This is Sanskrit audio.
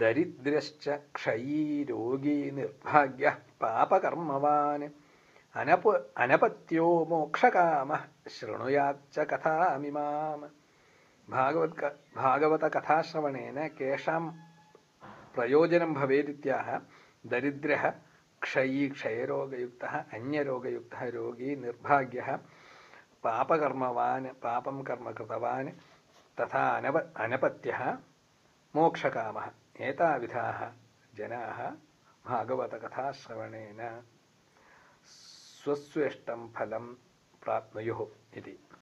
दरिद्रश्च क्षयी रोगी निर्भाग्यः पापकर्मवान् अनप अनपत्यो मोक्षकामः शृणुयाच्च कथामिमाम् भागवत् भागवतकथाश्रवणेन केषां प्रयोजनं भवेदित्याह दरिद्रः क्षयी क्षयरोगयुक्तः अन्यरोगयुक्तः रोगी निर्भाग्यः पापकर्मवान् पापं कर्म कृतवान् तथा अनप अनपत्यः मोक्षकामः एताविधाः जनाः भागवतकथाश्रवणेन स्वस्वेष्टं फलं प्राप्नुयुः इति